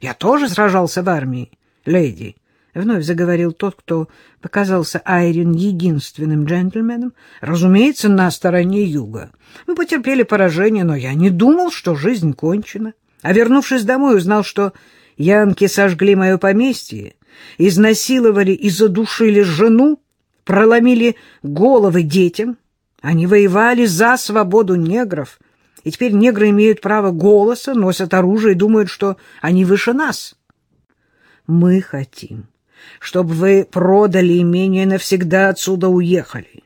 Я тоже сражался в армии, леди. Вновь заговорил тот, кто показался Айрин единственным джентльменом, разумеется, на стороне юга. Мы потерпели поражение, но я не думал, что жизнь кончена. А вернувшись домой, узнал, что янки сожгли мое поместье, изнасиловали и задушили жену, проломили головы детям. Они воевали за свободу негров, и теперь негры имеют право голоса, носят оружие и думают, что они выше нас. Мы хотим чтобы вы продали имение навсегда отсюда уехали.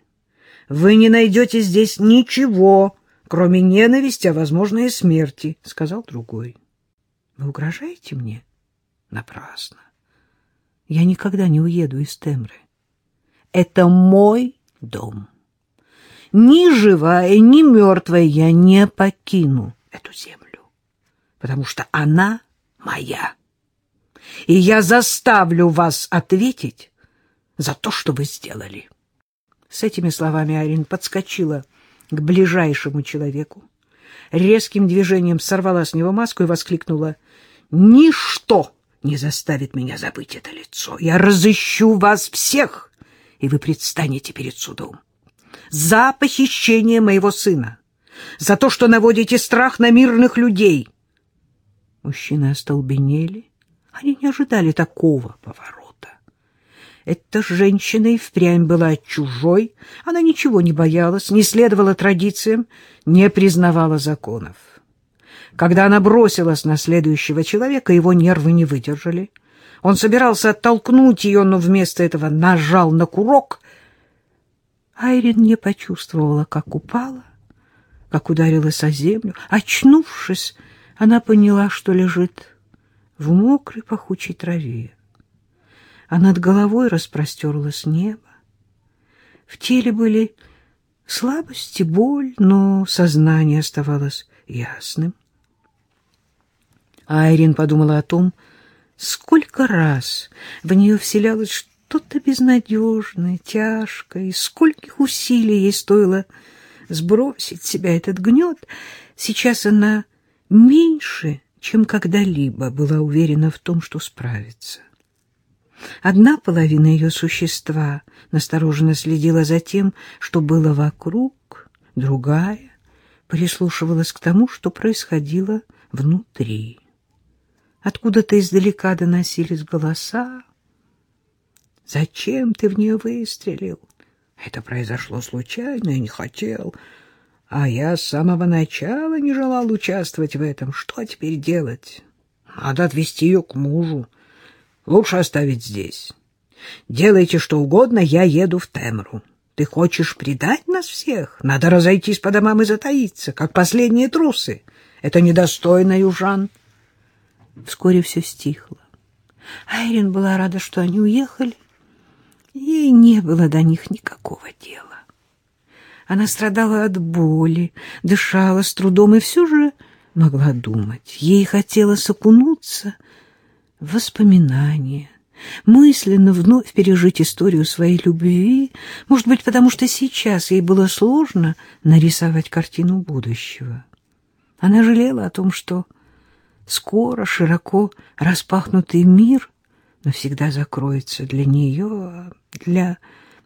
Вы не найдете здесь ничего, кроме ненависти, а, возможно, и смерти, — сказал другой. — Вы угрожаете мне? — Напрасно. Я никогда не уеду из Темры. Это мой дом. Ни живая, ни мертвая я не покину эту землю, потому что она моя и я заставлю вас ответить за то, что вы сделали. С этими словами Айрин подскочила к ближайшему человеку, резким движением сорвала с него маску и воскликнула «Ничто не заставит меня забыть это лицо! Я разыщу вас всех, и вы предстанете перед судом за похищение моего сына, за то, что наводите страх на мирных людей». Мужчины остолбенели, они не ожидали такого поворота. Эта женщина и впрямь была чужой, она ничего не боялась, не следовала традициям, не признавала законов. Когда она бросилась на следующего человека, его нервы не выдержали. Он собирался оттолкнуть ее, но вместо этого нажал на курок. Айрин не почувствовала, как упала, как ударилась о землю. Очнувшись, она поняла, что лежит в мокрой пахучей траве, а над головой распростерлось небо. В теле были слабость и боль, но сознание оставалось ясным. Айрин подумала о том, сколько раз в нее вселялось что-то безнадежное, тяжкое, и скольких усилий ей стоило сбросить себя этот гнет. Сейчас она меньше чем когда-либо была уверена в том, что справится. Одна половина ее существа настороженно следила за тем, что было вокруг, другая прислушивалась к тому, что происходило внутри. Откуда-то издалека доносились голоса. «Зачем ты в нее выстрелил?» «Это произошло случайно, я не хотел». А я с самого начала не желал участвовать в этом. Что теперь делать? Надо отвезти ее к мужу. Лучше оставить здесь. Делайте что угодно, я еду в Темру. Ты хочешь предать нас всех? Надо разойтись по домам и затаиться, как последние трусы. Это недостойно южан. Вскоре все стихло. Айрин была рада, что они уехали. Ей не было до них никакого дела. Она страдала от боли, дышала с трудом и все же могла думать. Ей хотелось окунуться в воспоминания, мысленно вновь пережить историю своей любви, может быть, потому что сейчас ей было сложно нарисовать картину будущего. Она жалела о том, что скоро широко распахнутый мир навсегда закроется для нее, для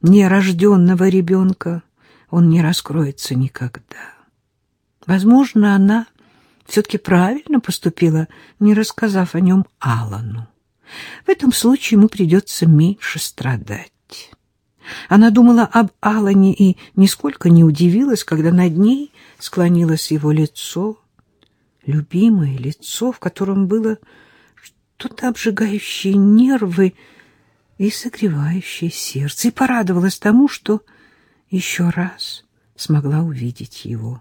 нерожденного ребенка он не раскроется никогда. Возможно, она все-таки правильно поступила, не рассказав о нем Алану. В этом случае ему придется меньше страдать. Она думала об Алане и нисколько не удивилась, когда над ней склонилось его лицо, любимое лицо, в котором было что-то обжигающее нервы и согревающее сердце, и порадовалась тому, что еще раз смогла увидеть его.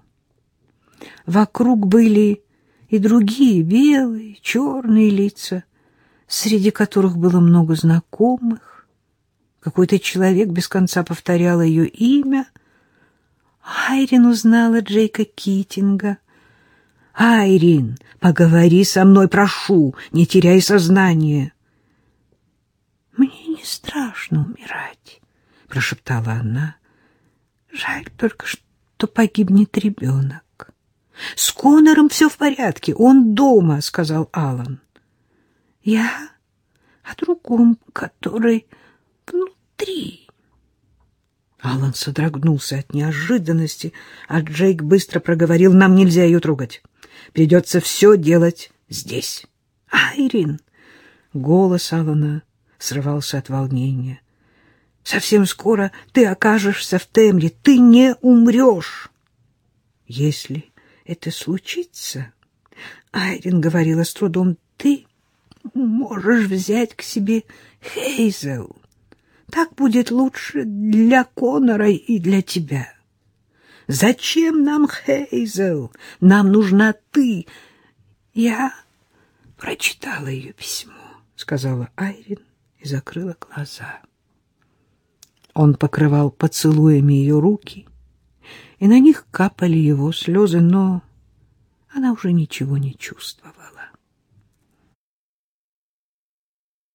Вокруг были и другие белые, черные лица, среди которых было много знакомых. Какой-то человек без конца повторял ее имя. Айрин узнала Джейка Китинга. «Айрин, поговори со мной, прошу, не теряй сознание». «Мне не страшно умирать», — прошептала она. Жаль только, что погибнет ребенок. — С Конором все в порядке, он дома, — сказал Алан. Я о другом, который внутри. Алан содрогнулся от неожиданности, а Джейк быстро проговорил, нам нельзя ее трогать. Придется все делать здесь. Айрин! Голос Алана срывался от волнения. Совсем скоро ты окажешься в Темре, ты не умрешь. Если это случится, Айрин говорила с трудом, ты можешь взять к себе Хейзел. Так будет лучше для Конора и для тебя. Зачем нам Хейзел? Нам нужна ты. Я прочитала ее письмо, сказала Айрин и закрыла глаза. Он покрывал поцелуями ее руки, и на них капали его слезы, но она уже ничего не чувствовала.